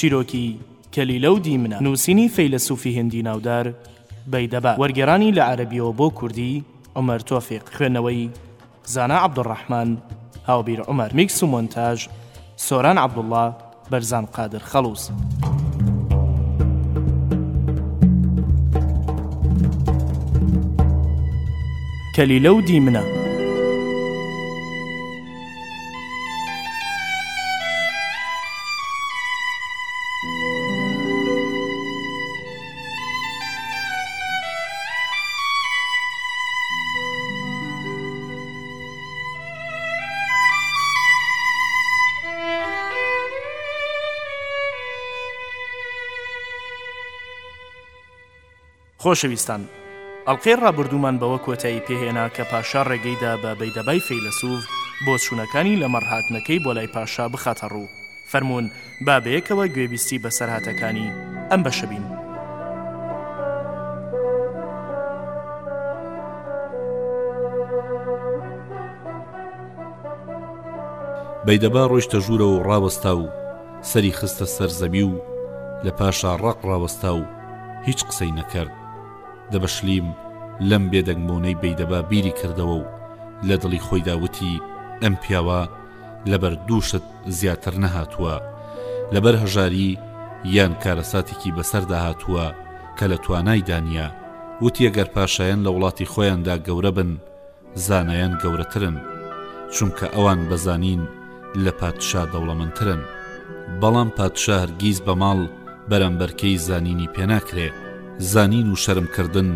چیرۆکی کەلیلە و دیمنە نووسینی فەیلەسوفی هندی ناودار بەیدەبا وەرگێرانی لە عەربیەوە بۆ کوردی عمر تۆفیق خوێندنەوەی زانا عبدالرحمن هاوبیر عمر میکس و مۆنتاژ سۆران عبدالله بەرزان قادر خەڵوز. کلیلە و دیمنە. خۆشەویستان ئەڵلقەی ڕابردوومان بەوە کۆتایی پێهێنا کە پاشا ڕێگەیدا بە بەیدەبای فەیلسوف بۆ چوونەکانی لەمەڕ هاتنەکەی بۆ لای پاشا بخاتە ڕوو فەرمونون با بەیەکەوە گوێبیستی بەسەرهاتەکانی ئەم بەشە بین. بەیدەبا ڕۆیشتە ژوورەوە و ڕاوەستا و سەری خستە سەر زەوی و لە پاشا ڕەق ڕاوەستا و هیچ قسەی نەکرد دەبەشلیم لەم بێدەنگبوونەی بەیدەبا بیری کردەوە و لە دڵی خۆیدا وتی ئەم پیاوە لەبەر دوو شت زیاتر نەهاتووە، لەبەر هەژاری یان کارەساتێکی بەسەردا هاتووە کە لە توانایدا نییە، وتی گەر پاشایان لە وڵاتی خۆیاندا گەورە بن، زانایان گەورەترن، چونکە ئەوان بە زانین لە پادشا دەوڵەمەندترن، بەڵام پادشا هەرگیز بە ماڵ بەرامبەرکەی زانینی پێناکرێ، زانین و شەرمکردن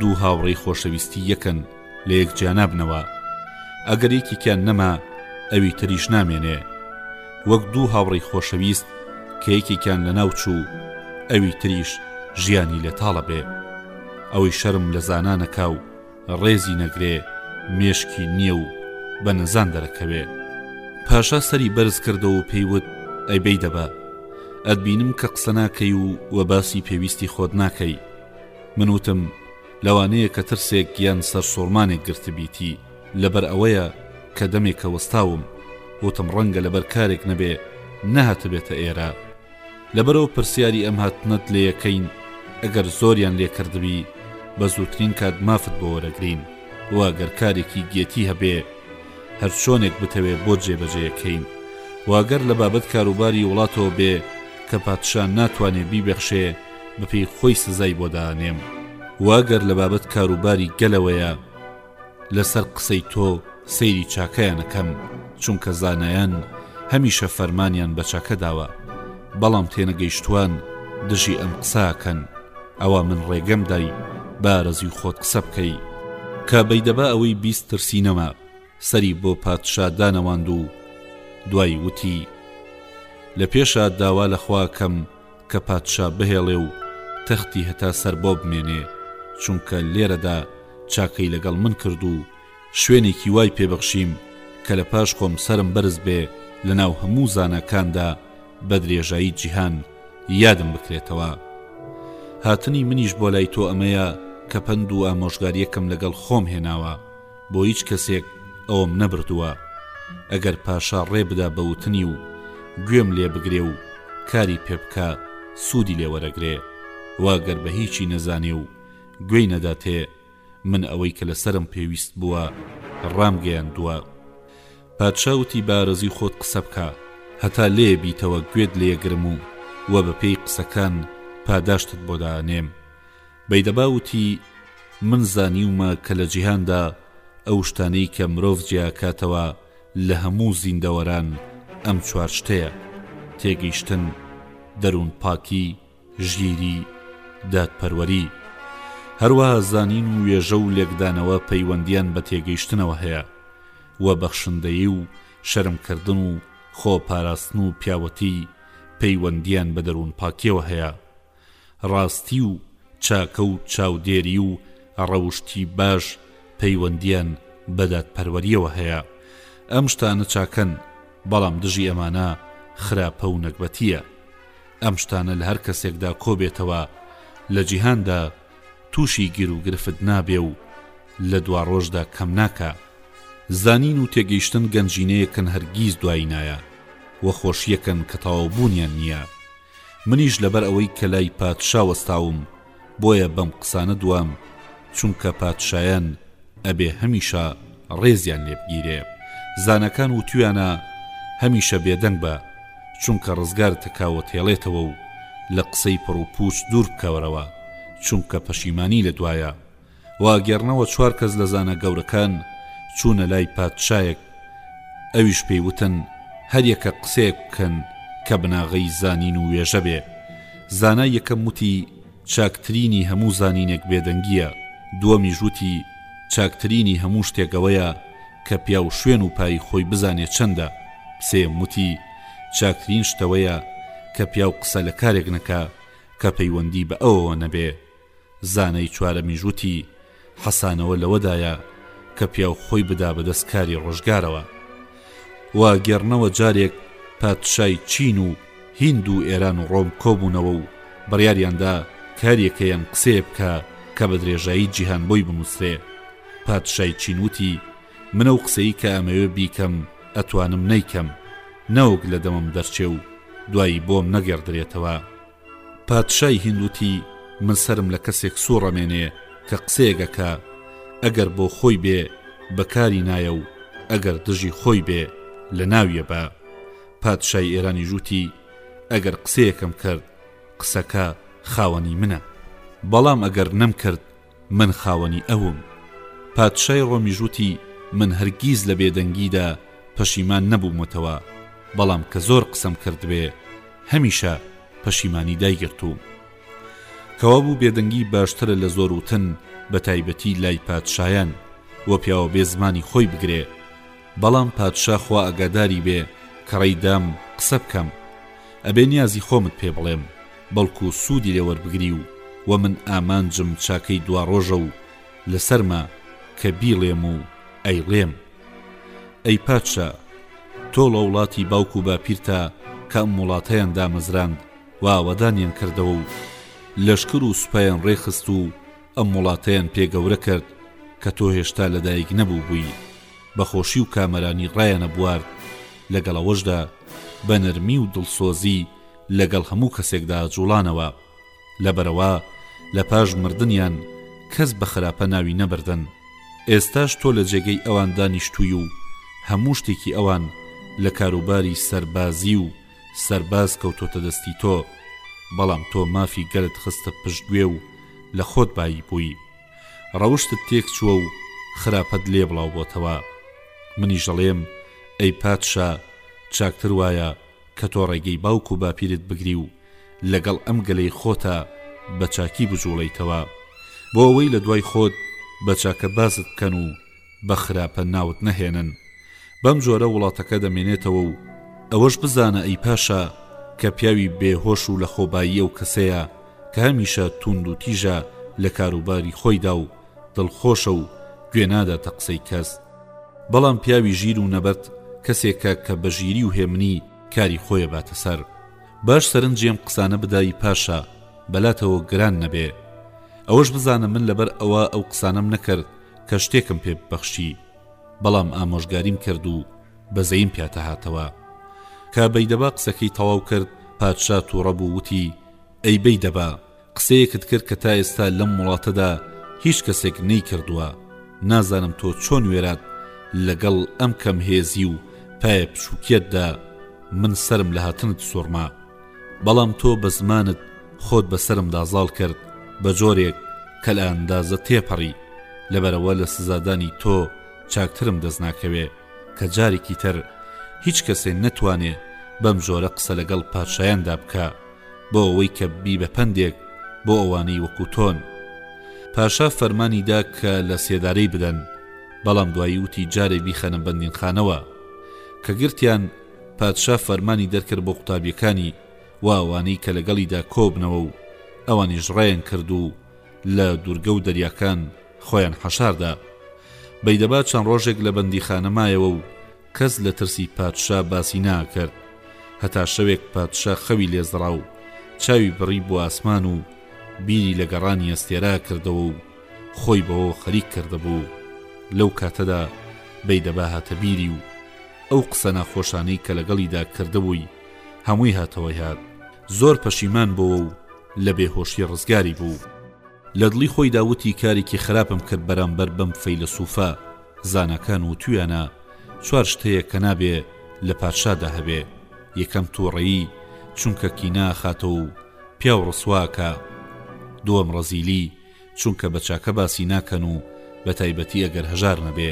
دوو هاوڕێی خۆشەویستی یەکن. لەیەک جیانابنەوە ئەگەر یەکێکیان نەما ئەوی تریش نامێنێ وەک دوو هاوڕێی خۆشەویست کە یەکێکیان لەناو چوو ئەوی تریش ژیانی لێ تاڵە بێ ئەوەی شەرم لە زانا نەکا و ڕێزی نەگرێ مێشکی نییە و بە نەزان دەرەکەوێ پاشا سەری بەرز کردەوە و پێی وت ئەی بەی دەبە ئەتبینم کە قسە ناکەی و وە باسی پێویستی خۆت ناکەی من وتم لەوانەیە کە ترسێک یان سەرسوڕمانێک گرتبیتی، لەبەر ئەوەیە کە دەمێکە وەستاوم، وتم ڕەنگە لەبەر کارێک نەبێ نەهاتبێتە ئێرە. لەبەرئەوە پرسیاری ئەم هاتنەت لێ ئەکەین، ئەگەر زۆریان لێ کردبی، بە زووترین کات مافت بۆ وەرەگرین و ئەگەر کارێکی گێتی هەبێ، هەر چۆنێک بتەوێ بۆت جێ بەجێ ئەکەین و ئەگەر لە بابەت کاروباری وڵاتەوە بێ کە پادشا ناتوانێ بیبەخشێ، بەپێی خۆی سزای بۆ دانێم واگەر لە بابەت کاروباری گەلەوەیە لەسەر قسەی تۆ سەیری چاکەیانەکەم چونکە زانایان هەمیشە فەرمانیان بە چاکە داوە بەڵام تێنەگەیشتوان دژی ئەم قساکەن ئەوە من ڕێگەم دای بارەزی خۆت قسە بکەی کە بەیدەبا ئەوەی بیست ترسی نەما سەری بۆ پادشا دانەواند و دوای وتی لە پێشە داوا لەخواکەم کە پادشا بهێڵێ و تەختی هەتا سەر بۆ بمێنێ، چونکە لێرەدا چاکەی لەگەڵ من کرد و شوێنێکی وای پێ بەخشیم کە لە پاش خۆم سەرم بەرز بێ لە ناو هەموو زاناکاندا بە درێژایی جیهان یادم بکرێتەوە. هاتنی منیش بۆ لای تۆ ئەمەیە کە پەند و ئامۆژگارییەکم لەگەڵ خۆم هێناوە. بۆ هیچ کەسێک ئەوەم نەبردووە ئەگەر پاشا ڕێ بدا بە وتنی و گوێم لێ بگرێ و کاری پێ بکا سوودی لێ وەرەگرێ وا گەر بە هیچی نەزانێ و گوێی نەداتێ من ئەوەی کە لە سەرم پێویست بووە ڕامگەیاندووە پادشا وتی بە ئارەزووی خۆت قسە بکە هەتا لێ بیتەوە گوێت لێ گرم و وە بە پێی قسەکان پاداشتت بۆ دانێم بەیدەبا وتی، من زانیومە کە لە جیهاندا ئەو شتانەی کە مرۆڤ جیاکاتەوە لە هەموو زیندەوەران ئەم چوار شتەیە، تێگەیشتن، دەروون پاکی، ژیری، دادپەروەری. هەروەها زانین و وێژە و لێکدانەوە پەیوەندییان بە تێگەیشتنەوە هەیە و بەخشندەیی و شەرمکردن و خۆپاراستن و پیاوەتی پەیوەندییان بە دەروونپاکییەوە هەیە. ڕاستی و چاکە و چاودێری و ڕەوشتی باش پەیوەندیان بە دادپەروەریەوە هەیە ئەم شتانە چاکەن بەڵام دژی ئەمانە خراپە و نەگبەتیە ئەم شتانە لە هەر کەسێکدا کۆبێتەوە لە جیهاندا تووشی گیروگرفت نابێ و لە دواڕۆژدا کەم ناکا زانین و تێگەیشتن گەنجینەیەکن هەرگیز دوایی نایە وە خۆشیەکەن کە تەواوبوونیان نییە منیش لەبەر ئەوەی کە لای پادشا وەستاوم بۆیە بەم قسانە دوام چونکە پادشایان ئەبێ هەمیشە ڕێزیان لێ بگیرێ زانەکان وتویانە هەمیشە بێدەنگ بە چونکە ڕزگارت کاوەتێڵێتەوە و لە قسەی پڕوپوچ دوور بکەوەرەوە چونکە پەشیمانی لە دوایە واگێڕنەوە چوار کەس لە زانا گەورەکان چوونە لای پادشایەک ئەویش پێی وتن هەریەکە قسەیەک بکەن کە بناغەی زانین و وێژە بێ زانای یەکەم وتی چاکترینی هەموو زانینێک بێدەنگیە دووەمی ژووتی چاکترینی هەموو شتێکەوەیە کە پیا و شوێن و پای خۆی بزانێ چەندە سێم وتی چاکترین شتەوەیە کە پیاو قسە لە کارێک نەکە کە پەیوەندی بە ئەوەوە نەبێ زانای چوارەمیش وتی، حەسانەوە لەوەدایە کە پیاو خۆی بدا بە دەست کاری ڕۆژگارەوە. وا گێڕنەوە جارێک پادشای چین و هیند و ئێران و ڕۆم کۆبوونەوە و بڕیاریان دا کاریەکە یان قسەیە بکا کە بە درێژایی جیهان بۆی بنووسرێ. پادشای چین وتی، من ئەو قسەی کە ئەمەوێ بیکەم ئەتوانم نەیکەم. نەوەک لە دەمم دەرچێ و دوایی بۆم نەگێڕدرێتەوە. پادشای هیند وتی من سەرم لە کەسێک سوڕەمێنێ کە قسەیەگەکە ئەگەر بۆ خۆی بێ بەکاری نایە و ئەگەر دژی خۆی بێ لە ناویە بە پادشای ئێرانی ژووتی ئەگەر قسەیەکەم کرد قسەکە خاوەنی منە بەڵام ئەگەر نەم کرد من خاوەنی ئەوم. پادشای ڕۆمیش وتی، من هەرگیز لە بێدەنگیدا پەشیمان نەبوومەتەوە، بەڵام کە زۆر قسەم کردبێ، هەمیشە پەشیمانی دایگرتووم. کەوابوو بێدەنگی باشترە لە زۆر وتن، بە تایبەتی لای پادشایان، و پیاوە بێ زمانی خۆی بگرێ. بەڵام پادشا خوا ئاگاداری بێ کە ڕێی دام قسە بکەم. ئەبێ نیازی خۆمت پێ بڵێم. بەڵکو سوودی لێ وەربگری و وە من ئامانجم چاکەی دواڕۆژە و لەسەرمە کە بیڵێم و ئەیڵێم ئەی پادشا تۆ ڵە وڵاتی باوک و باپیرتا کە ئەم وڵاتەیان دامەزراند و ئاوەدانیان کردەوە و لەشکر و سوپایان ڕێخست و ئەم وڵاتەیان پێ گەورە کرد کە تۆ هێشتا لەدایک نەبوو بووی بە خۆشی و کامەرانی ڕایانە بوارد لەگەڵەوەشدا بە نەرمی و دڵسۆزی لەگەڵ هەموو کەسێکدا جوڵانەوە لەبەرئەوە لەپاش مردنیان کەس بە خراپە ناوی نەبردن ئێستاش تۆ لە جێگەی ئەوان دانیشتووی و هەموو شتێکی ئەوان لە کاروباری سەربازی و سەرباز کەوتۆتە دەستی تۆ بەڵام تۆ مافی گەلت خستە پشتگوێ و لە خۆت بایی بووی ڕەوشتت تێک چووە و خراپەت لێ بڵاو بۆتەوە منیژەڵێم ئەی پادشا چاکتر وایە کە تۆ ڕێگەی باوک و باپیرت بگری و لەگەڵ ئەم گەلەی خۆتا بە چاکی بجوڵێیتەوە بۆ ئەوەی لە دوای خۆت بە چاکە بازت بکەن و بە خراپە ناوت نەهێنن بەم جۆرە وڵاتەکە دەمێنێتەوە و ئەوەش بزانە ئەی پاشا کە پیاوی بێ هۆش و لە خۆبایی ئەو کەسەیە کە هەمیشە توند و تیژە لە کاروباری خۆیدا و دڵخۆشە و گوێ ناداتە قسەی کەس بەڵام پیاوی ژیر و نەبەرد کەسێکە کە بە ژیری و هێمنی کاری خۆیە باتە سەر باش سەرنجی ئەم قسانە بدای پاشا بەلاتەوە گران نەبێ ئەوەش بزانە من لەبەر ئەوە ئەو قسانەم نەکرد کە شتێکم پێ ببەخشی بەڵام ئامۆژگاریم کرد و بەزەیم پیاتە هاتەوە کە بەیدەبا قسەکەی تەواو کرد پادشا تووڕە بوو وتی ئەی بەیدەبا قسەیەکت کرد کە تا ئێستا لەم وڵاتەدا هیچ کەسێک نەیکردووە، نازانم تۆ چۆن وێرات لەگەڵ ئەم کەم هێزی و پایە بچووکیەتدا من سەرم لە هاتنت سوڕما، بەڵام تۆ بە زمانت خۆت بەسەرمدا زاڵ کرد بە جۆرێک کە لە ئەندازە تێپەڕی، لەبەرئەوە لە سزادانی تۆ چاکترم دەست ناکەوێ کە جارێکی تر هیچ کەسێ نەتوانێ بەم جۆرە قسە لەگەڵ پادشایاندا بکا. بۆ ئەوەی کە ببی بە پەندێک بۆ ئەوانەی وەکو تۆن پاشا فەرمانی دا کە لە سێدارەی بدەن بەڵام دوایی وتی جارێ بیخەنە بەندینخانەوە کە گرتیان پادشا فەرمانی دەرکرد بۆ قوتابیەکانی و ئەوانەی کە لەگەڵیدا کۆبنەوە و ئەوانیش ڕێن کرد و لە دوورگە و دەریاکان خۆیان حەشاردا بەیدەبا چەند ڕۆژێک لە بەندیخانە مایەوە و کەس لە ترسی پادشا باسی ناکرد هەتا شەوێک پادشا خەوی لێزڕا و چاوی بڕی بۆ ئاسمان و بیری لە گەڕانی ئەستێرە کردەوە و خۆی بەوە خەریک کردبوو لەو کاتەدا بەیدەبا هاتە بیری و ئەو قسە ناخۆشانەی کە لەگەڵیدا کردبووی هەمووی هاتەوە یاد زۆر پەشیمان بۆوە و لە بێهۆشی ڕزگاری بوو لە دڵی خۆیدا وتی کارێکی خراپم کرد بەرامبەر بەم فەیلەسووفە. زاناکان وتویانە چوار شت هەیە کە نابێ لە پادشادا هەبێ یەکەم تووڕەیی چونکە کینا خاتە و پیاو ڕسواکە دووەم ڕەزیلی چونکە بە چاکە باسی ناکەن و بە تایبەتی ئەگەر هەژار نەبێ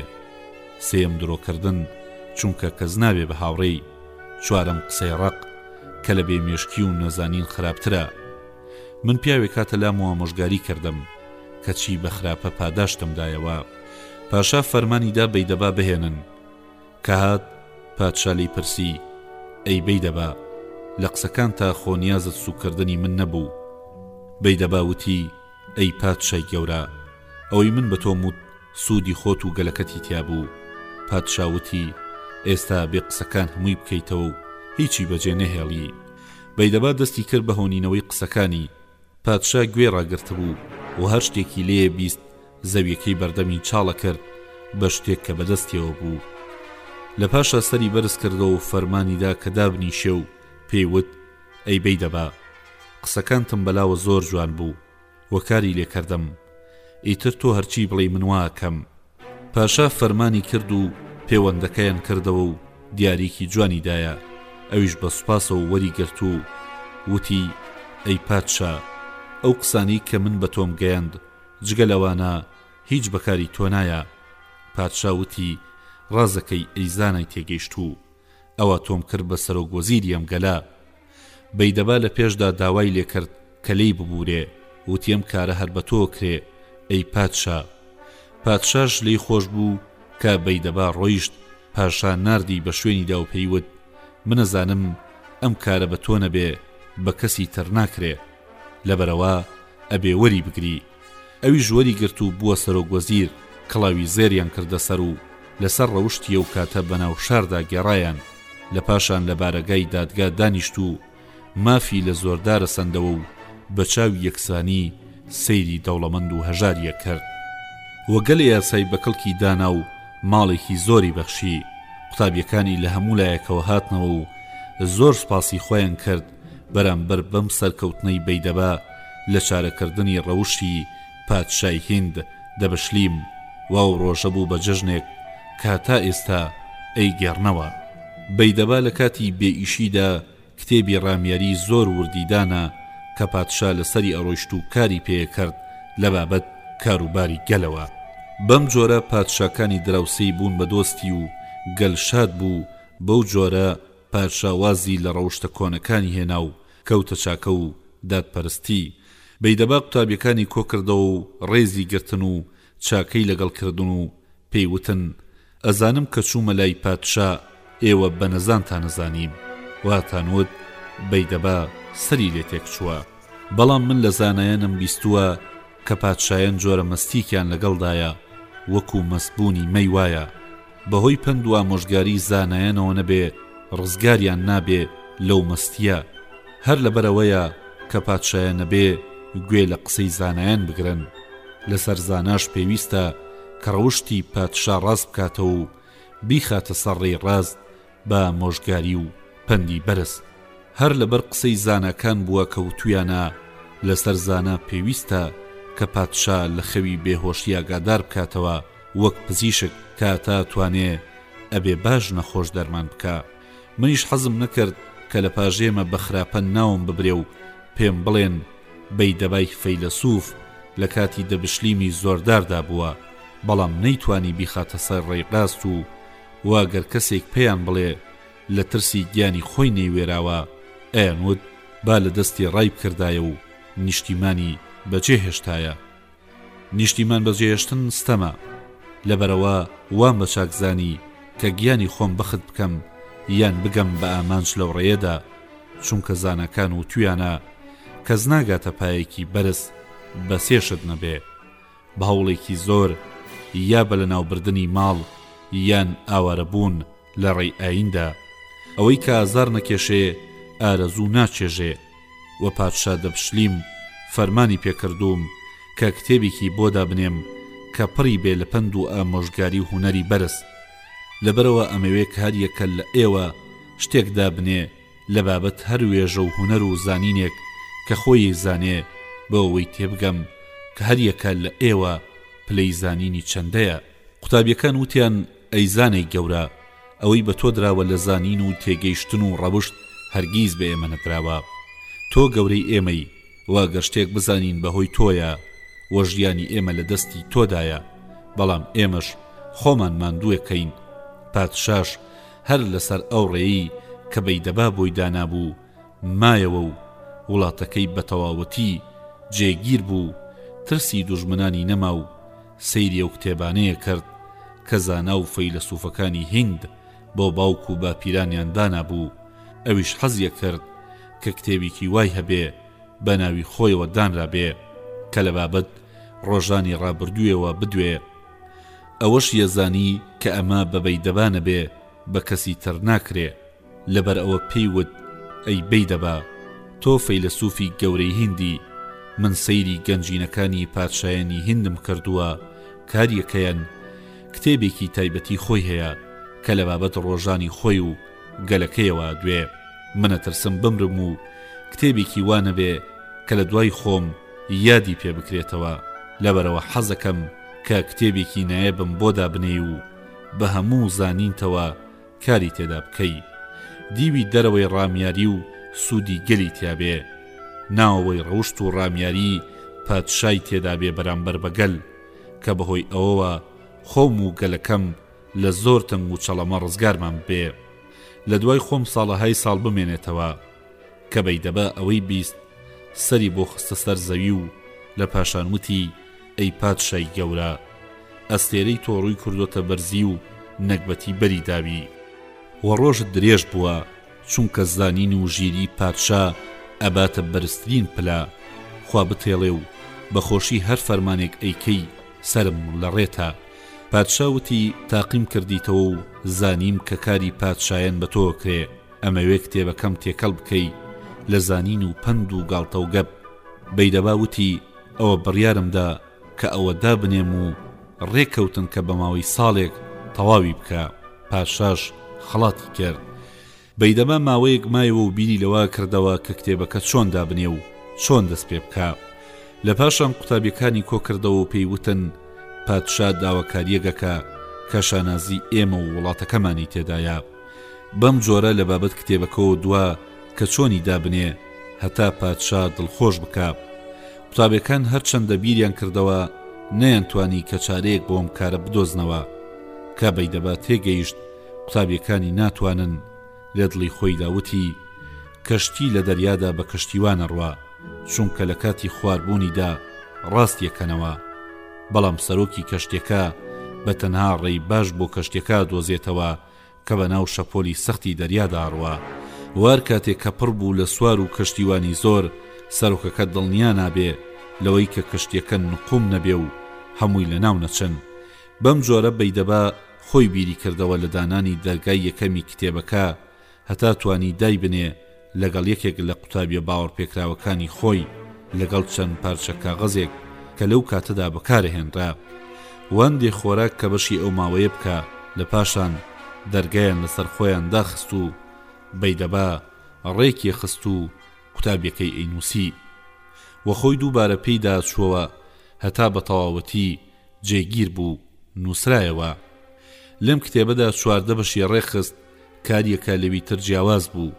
سێم درۆکردن چونکە کەس ناوێ بە هاوڕێی چوارم قسەی ڕق کە لە بێ مێشکی و نەزانین خراپترە من پیاوێک کاتە لام و ئامۆژگاری کردم کەچی بە خراپە پاداشتم دایەوە پاشا فەرمانی دا بەیدەبا بهێنن. کە هات، پادشا لێی پرسی، ئەی بەیدەبا، لە قسەکانتا خۆ نیازت سووکردنی من نەبوو؟ بەیدەبا وتی، ئەی پادشای گەورە، ئەوەی من بە تۆم وت سوودی خۆت و گەلەکەتی تیا بوو. پادشا وتی، ئێستا ئەبێ قسەکان هەمووی بکەیتەوە و هیچی بەجێ نەهێڵی. بەیدەبا دەستی کرد بە هۆنینەوەی قسەکانی. پادشا گوێی ڕاگرتبوو و هەر شتێکی لێ بیست زەویەکەی بەردەمی چاڵە کرد بە شتێک کە بەدەستیەوە بوو لە پاشا سەری بەرز کردەوە و فەرمانیدا کە دابنیشێ و پێی وت ئەی بەی دەبا قسەکانتم بەلاوە زۆر جوان بوو وەکاری لێکردم ئیتر تۆ هەرچی بڵێی من واکەم پاشا فەرمانی کرد و پێوەندەکەیان کردەوە و دیاریکی جوانی دایە ئەویش بە سوپاسەوە وەری گرت و وتی ئەی پادشا ئەو قسانەی کە من بە تۆم گەیاند جگە لەوانە هیچ بەکاری تۆ نایە پادشا وتی ڕازەکەی ئەی زانای تێگەیشتوو ئەوە تۆم کرد بە سەرۆک وەزیری ئەم گەلە. بەیدەبا لە پێشدا داوای لێ کرد کە لێی ببوورێ، وتی ئەم کارە هەر بە تۆ ئەکرێ ئەی پادشا. پادشاش لێی خۆش بوو کە بەیدەبا ڕۆیشت، پاشا ناردی بە شوێنیدا و پێی وت، من ئەزانم ئەم کارە بە تۆ نەبێ بە کەسی تر ناکرێ. لەبەرئەوە ئەبێ وەری بگری. ئەویش وەری گرت و بووە سەرۆک وەزیر، کڵاوی زێریان کردە سەر و لە سەر ڕەوشتی ئەو کاتە بە ناو شاردا گێڕایان، لە پاشان لە بارەگای دادگا دانیشت و مافی لە زۆردارە سەندەوە و بە چاوی یەکسانی سەیری دەوڵەمەند و هەژاری ئەکرد و گەلێ یاسای بە کڵکی دانا و ماڵێکی زۆری بەخشی، قوتابیەکانی لە هەموو لایەکەوە هاتنەوە و زۆر سوپاسی خۆیان کرد، بەرامبەر بەم سەرکەوتنەی بەیدەبە لە چارەکردنی ڕەوشی پادشای هیند دەبشلیم و ئەو ڕۆژە بوو بە جەژنێک کە هەتا ئێستا ئەیگێڕنەوە. بەیدەبە لە کاتی بێ ئیشیدا کتێبی ڕامیاری زۆر وردی دانا کە پادشا لە سەری ئەڕۆیشت و کاری پێکرد لە بابەت کاروباری گەلەوە. بەم جۆرە پادشاکانی دراوسێی بوون بە دۆستی و گەل شاد بوو بەو جۆرە پادشا وازی لە ڕەوشتە کۆنەکانی هێنا و کەوتە چاکە و دادپەرستی. بەیدەبا قوتابیەکانی کۆکردەوە و ڕێزی گرتن و چاکەی لەگەڵ کردن و پێی وتن، ئەزانم کە چوومە لای پادشا ئێوە بە نەزانتانە زانیم، واتان وت بەیدەبا سەری لێ تێکچووە، بەڵام من لە زانایانم بیستووە کە پادشایان جۆرە مەستیەکیان لەگەڵدایە وەکو مەستبوونی مەی وایە. بەهۆی پەند و ئامۆژگاری زانایانەوە نەبێ ڕزگاریان نابێ لەو مەستیە هەر لەبەرئەوەیە کە پادشایە نەبێ گوێ لە قسەی زانایان بگرن لەسەر زاناش پێویستە کە ڕەوشتی پادشا ڕاست بکاتەوە و بیخاتە سەر ڕێی ڕاست بامۆژگاری و پەندی بەرز هەر لەبەر قسەی زاناکان بووە کە وتویانە لەسەر زانا پێویستە کە پادشا لە خەوی بێ هۆشی ئاگادار بکاتەوە وەک پزیشک کە تا توانێ ئەبێ باش نەخۆش دەرمان بکا منیش حەزم نەکرد کە لە پاش ئێمە بە خراپە ناوم ببرێ و پێم بڵێن بەی دەبای فەیلەسوف لە کاتی دەبشلیمی زۆرداردا بووە بەڵام نەیتوانی بیخاتە سەر ڕێی ڕاست و وا گەر کەسێک پێیان بڵێ لە ترسی گیانی خۆی نەیوێراوە ئەیانوت با لە دەستی ڕای بکردایە و نیشتیمانی بەجێ هێشتایە نیشتیمان بەجێهێشتن ستەمە لەبەرەوە وام بە چاک زانی کە گیانی خۆم بەخت بکەم یان بگەم بە ئامانج لەو ڕێیەدا چونکە زانەکان و تویانە کەس ناگاتە پایەکی بەرز بە سێشت نەبێ بە هەوڵێکی زۆر یا بە لەناوبردنی ماڵ یان ئاوارەبوون لە ڕێی ئاییندا. ئەوەی کە ئازار نەکێشێ ئارەزوو ناچێژێ. وە پادشا دەبشلیم فەرمانی پێکردووم کە کتێبێکی بۆ دابنێم کە پڕی بێ لە پەند و ئامۆژگاری و هونەری بەرز. لەبەرئەوە ئەمەوێ کە هەر یەکە لە ئێوە شتێک دابنێ لە بابەت هەر وێژە و هونەر و زانینێک کە خۆیی زانێ بۆ ئەوەی تێبگەم کە هەر یەکە لە ئێوە پلەی زانینی چەندەیە قوتابیەکان وتیان ئەی زانای گەورە ئەوەی بە تۆ دراوە لە زانین و تێگەیشتن و ڕەوشت هەرگیز بە ئێمە نەدراوە تۆ گەورەی ئێمەی و گەر شتێک بزانین بە هۆی تۆیە و ژیانی ئێمە لە دەستی تۆدایە بەڵام ئێمەش خۆمان ماندوێکەین پادشاش هەر لەسەر ئەو ڕێی کە بەیدەبا بۆی دانابوو مایەوە و وڵاتەکەی بەتەواوەتی جێگیر بوو ترسی دوژمنانی نەما و سەیری ئەو کتێبانەیە کەرد کە زانا و فەیلەسوفەکانی هیند بۆ باوک و باپیرانیان دانابوو ئەویش حەزیە کرد کە کتێبیکی وای هەبێ بە ناوی خۆیەوە دانرابێ کە لە بابەت ڕۆژانی ڕابردووێەوە بدوێ ئەوەش یەزانی کە ئەمە بە بەیدەبانە بێ بە کەسی تر ناکرێ لەبەر ئەوە پێی وت ئەی بەیدەبا تۆ فەیلەسوفی گەورەی هیندی من سەیری گەنجینەکانی پادشایانی هیندم کردووە کاریەکەیەن کتێبێکی تایبەتی خۆی هەیە کە لە بابەت ڕۆژانی خۆی و گەلەکەیەوە ئەدوێ من ئەترسم بمرم و کتێبێکی وا نەبێ کە لە دوای خۆم یادی پێ بکرێتەوە لەبەرەوە حەزەکەم کە کتێبێکی نایەبم بۆ دابنێی و بە هەموو زانینتەوە کاری تێدا بکەی دیوی دەرەوەی ڕامیاری و سوودی گەلی تیابێ ناوەوەی ڕەوشت و ڕامیاری پادشای تێدابێ بەرامبەر بە گەل کە بەهۆی ئەوەوە خۆم و گەلەکەم لە زۆر تەنگ و چەڵەمە ڕزگارمان ببێ لە دوای خۆم ساڵەهای ساڵ بمێنێتەوە کە بەیدەبە ئەوەی بیست سەری بۆ خستە سەر زەوی و لە پاشان وتی ئەی پادشای گەورە ئەستێرەی تۆ ڕووی کردۆتە بەرزی و نەگبەتی بەری داوی و ڕۆژت درێژ بووە چونکە زانین و ژیری پادشا ئەباتە بەرزترین پلە خوا بتێڵێ و بە خۆشی هەر فەرمانێک ئەیکەی سەرم لە ڕێتە پادشا وتی تاقیم کردیتەوە و زانیم کە کاری پادشایەن بە تۆ کرێ ئەمەوێ کتێبەکەم تێکەڵ بکەی لە زانین و پەند و گاڵتە و گەپ بەیرەبا وتی ئەوە بڕیارم دا کە ئەوە دابنێم و ڕێک کەوتن کە بە ماوەی ساڵێک تەواوی بکا پاشاش خەڵاتی کرد بەیدەما ماوەیەک مایەوە و بینی لەوە کردەوە کە کتێبەکە چۆن دابنێ و چۆن دەست پێ بکە لە پاشان قوتابیەکانی کۆکردەوە و پێی وتن پادشا داواکاریەگەکە کە شانازی ئێمە و وڵاتەکەمانی تێدایە بەم جۆرە لە بابەت کتێبەکەوە دوا کە چۆنی دابنێ هەتا پادشا دڵخۆش بکا. قوتابێکان هەر چەندە بیریان کردەوە نەیان توانی کە چارەیەک بۆم کارە بدۆزنەوە. کا بەیدەبا تێگەیشت قوتابیەکانی ناتوانن، لە دڵی خۆیدا وتی، کەشتی لە دەریادا بە کەشتیوان ئەڕوا. چونکە لە کاتی خواربوونیدا ڕاستی ئەکەنەوە، بەڵام سەرۆکی کەشتیەکە بە تەنها ڕێی باش بۆ کەشتیەکە ئەدۆزێتەوە کە بە ناو شەپۆلی سەختی دەریادا ئەڕوا و هەر کاتێک کە پڕ بوو لە سوار و کەشتیوانی زۆر سەرۆکەکە دڵنیا نابێ لەوەی کە کەشتیەکە نقوم نەبێ و هەمووی لە ناو نەچن بەم جۆرە بەیدەبا خۆی بیری کردەوە لە دانانی دەرگای یەکەمی کتێبەکە هەتا توانی دایبنێ لەگەڵ یەکێک لە قوتابیە باوەڕپێکراوەکانی خۆی لەگەڵ چەند پارچە کاغەزێک کە لەو کاتەدا بەکارەهێنرا واندێ خۆراک کە بەشی ئەو ماوەیە بکە لە پاشان دەرگایان لەسەر خۆیان داخست و بەیدەبا ڕێکی خست و قوتابیەکەی ئەینوسی وە خۆی دووبارە پێیدا چووەوە هەتا بە تەواوەتی جێگیر بوو نووسرایەوە لەم کتێبەدا چواردە بەشی ڕێکخست کاریەکە لەوی تر جیاواز بوو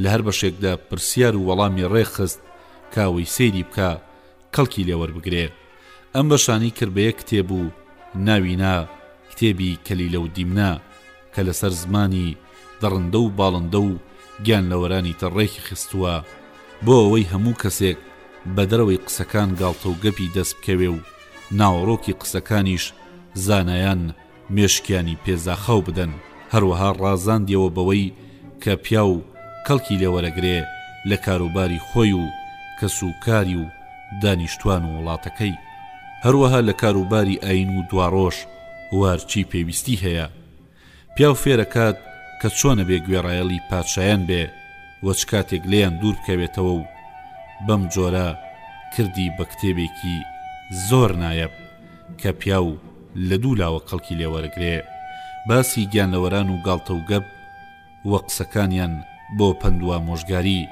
لە هەر بەشێکدا پرسیار و وەڵامی ڕێکخست کاوەی سەیری بکە کەڵکی لێ وەربگرێ ئەم بەشانەی کرد بە یەک کتێب و ناوی نا کتێبی کەلیلە و دیمنە کە لەسەر زمانی دڕندە و باڵندە و گیانلەوەرانی تر ڕێکی خستووە بۆ ئەوەی هەموو کەسێک بە دەرەوەی قسەکان گاڵتە و گەپی دەست بکەوێ و ناوەڕۆکی قسەکانیش زانایان مێشکیانی پێ زاخاو بدەن، هەروەها ڕازاندیەوە بەوەی کە پیاو کەڵکی لێ وەرەگرێ لە کاروباری خۆی و کەس و کاری و دانیشتوان و وڵاتەکەی، هەروەها لە کاروباری ئاین و دواڕۆژ وارچی پێویستی هەیە، پیاو فێرەکات کە چۆنە بێ گوێڕایەڵی پادشایان بێ و چ کاتێک لێیان دوور بکەوێتەوە و بەم جۆرە کردی بە کتێبێکی زۆر نایەب. کە پیاو لە دوو لاوە کەڵکی لێ وەرگرێ باسی گیانلەوەران و گاڵتە و گەپ و قسەکانیان بۆ پەند و ئامۆژگاری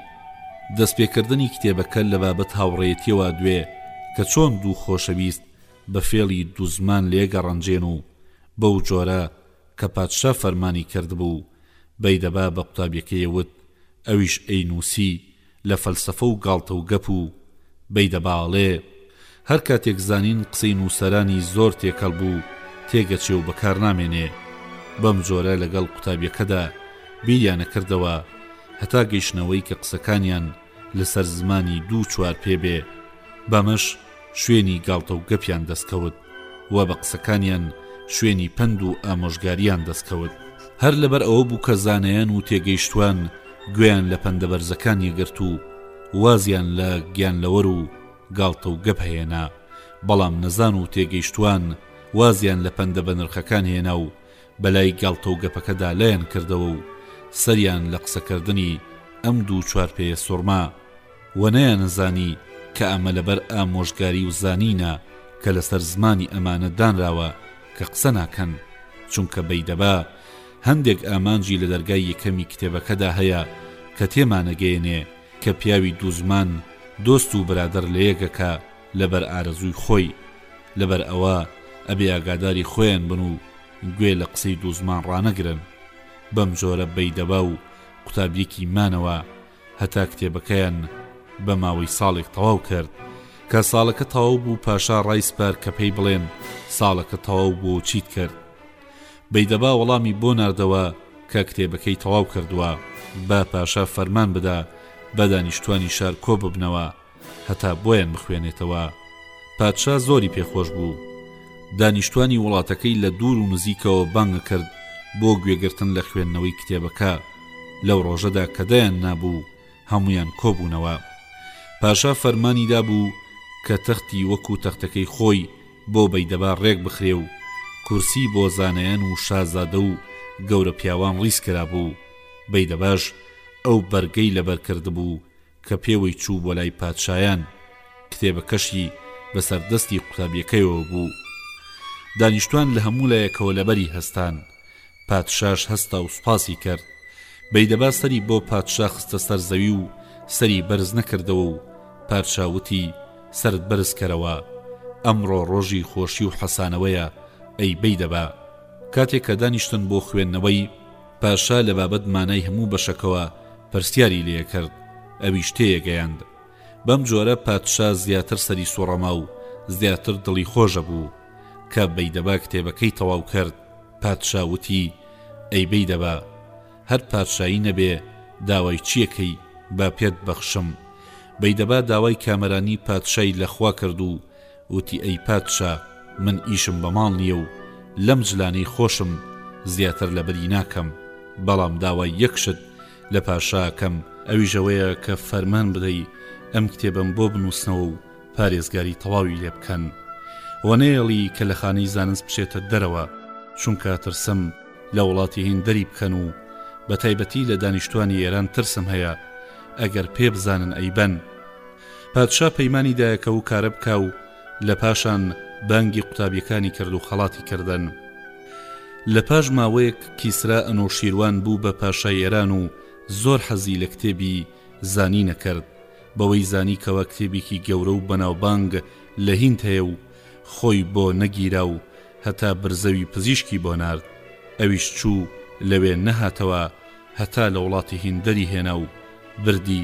دەستپێکردنی کتێبەکە لە بابەت هاوڕێیەتیەوە دوێ کە چۆن دوو خۆشەویست بە فێڵی دوزمان لێگەڕەنجێن و بەو جۆرە کە پادشا فەرمانی کردبوو بەیدەبا بە قوتابیەکەی وت ئەویش ئەینوسی لە فەلسەفە و گاڵتە و گەپ و بەیدە باڵێ هەر کاتێک زانین قسەی نووسەرانی زۆر تێکەڵ بوو تێگەچێ و بەکار نامێنێ بەم جۆرە لەگەڵ قوتابیەکەدا بیریانە کردەوە هەتا گەیشتنەوەی کە قسەکانیان لەسەر زمانی دوو چوار پێ بێ بەمەش شوێنی گاڵتە و گەپیان دەستکەوت و بە قسەکانیان شوێنی پەند و ئامۆژگاریان دەستکەوت هەر لەبەر ئەوە بوو کە زانایان و تێگەیشتوان گوێیان لە پەندە بەرزەکان یەگرت و وازیان لە گیان لەوەر و گاڵتە و گەپ هێنا بەڵام نەزان و تێگەیشتوان وازیان لە پەندە بەنرخەکان هێنا و بەلای گاڵتە و گەپەکەدا لایان کردەوە و سەریان لە قسەکردنی ئەم دوو چوار پێیە سوڕما و نەیانەزانی کە ئەمە لەبەر ئامۆژگاری و زانینە کە لەسەر زمانی ئەمانە دانراوە کە قسە ناکەن چونکە بەیدەبا هەندێک ئامانجی لە دەرگای یەکەمی کتێبەکەدا هەیە کە تێمانەگەیەنێ کە پیاوی دووزمان دۆست و برادەر لەیەگەکە لەبەر ئارەزووی خۆی لەبەر ئەوە ئەبێ ئاگاداری خۆیان بن و گوێ لە قسەی دووزمان ڕانەگرن. بەم جۆرە بەی دەبا و قوتابیەکی مانەوە هەتا کتێبەکەیان بە ماوەی ساڵێک تەواو کرد. کە ساڵەکە تەواو بوو پاشا ڕای سپارد کە پێی بڵێن ساڵەکە تەواو بووە و چیت کرد؟ بەی دەبا وەڵامی بۆ ناردەوە کە کتێبەکەی تەواو کردووە. با پاشا فەرمان بدا بە دانیشتوانی شار کۆ ببنەوە. هەتا بۆیان بخوێنێتەوە. پادشا زۆری پێخۆش بوو. دانیشتوانی وڵاتەکەی لە دوور و نزیکەوە بانگەکرد بۆ گوێگرتن لە خوێندنەوەی کتێبەکە. لەو ڕۆژەدا کە دەیان نابوو هەموویان کۆبوونەوە. پاشا فەرمانی دابوو کە تەختی وەکوو تەختەکەی خۆی بۆ بەیدەبا ڕێک بخرێ و کورسی بۆ زانایان و شازادە و گەورە پیاوان ڕیز کرابوو. بەیدەباش ئەو بەرگەی لەبەر کردبوو. کە پێوەی چوو بۆ لای پادشایان، کتێبەکەشی بەسەر دەستی قوتابیەکەیەوە بوو. دانیشتوان لە هەموو لایەکەوە لەبەری هەستان، پادشاش هەستا و سوپاسی کرد، بەیدەبا سەری بۆ پادشا خستە سەر زەوی و سەری بەرز نەکردەوە و پادشا وتی، سەرت بەرز کەرەوە، ئەمڕۆ ڕۆژی خۆشی و حەسانەوەیە، ئەی بەیدەبا. کاتێک کە دانیشتن بۆ خوێندنەوەی، پاشا لە بابەت مانای هەموو بەشەکەوە پرسیاری لێکرد ئەویش تێیەگەیاند بەم جۆرە پادشا زیاتر سەری سوڕما و زیاتر دڵی خۆشە بوو کە بەیدەبا کتێبەکەی تەواو کرد پادشا وتی ئەی بەیدەبا هەر پادشایی نەبێ داوای چیەکەی با پێت بەخشم بەیدەبا داوای کامەرانی پادشای لەخوا کرد و وتی، ئەی پادشا من ئیشم بە ماڵ نییە و لەم جلانەی خۆشم زیاتر لە بەری ناکەم، بەڵام داوای یەک شت لە پاشا ئەکەم، ئەویش ئەوەیە کە فەرمان بدەی ئەم کتێبەم بۆ بنووسنەوە و پارێزگاری تەواوی لێ بکەن و نەیەڵی کە لە خانەی زانست بچێتە دەرەوە، چونکە ئەترسم لە وڵاتی هیند دەری بکەن و بە تایبەتی لە دانیشتووانی ئێران ترسم هەیە ئەگەر پێ بزانن ئەیبەن. پادشا پەیمانی دایە کەو کارە بکا و لە پاشان بانگی قوتابیەکانی کرد و خەڵاتی کردن. لە پاش ماوەیەک کیسرا ئەنوشیروان بوو بە پاشای ئێران و زۆر حەزی لە کتێبی زانینە کرد بەوەی زانی کەوا کتێبیکی گەورە و بەناوبانگ لە هیند هەیە و خۆی بۆ نەگیرا و هەتا برزەوی پزیشکی بۆ نارد ئەویش چوو لەوێ نەهاتەوە هەتا لە وڵاتی هیند دەری هێنا و بردی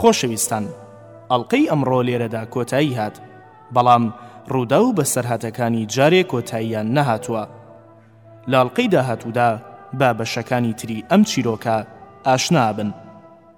خۆشەویستان ئەڵلقەی ئەمڕۆ لێرەدا کۆتایی هات بەڵام ڕوودا و بە سەرهاتەکانی جارێ کۆتاییان نەهاتووە لاڵقەی داهاتوودا با بەشەکانی تری ئەم چیرۆکە ئاشنابن.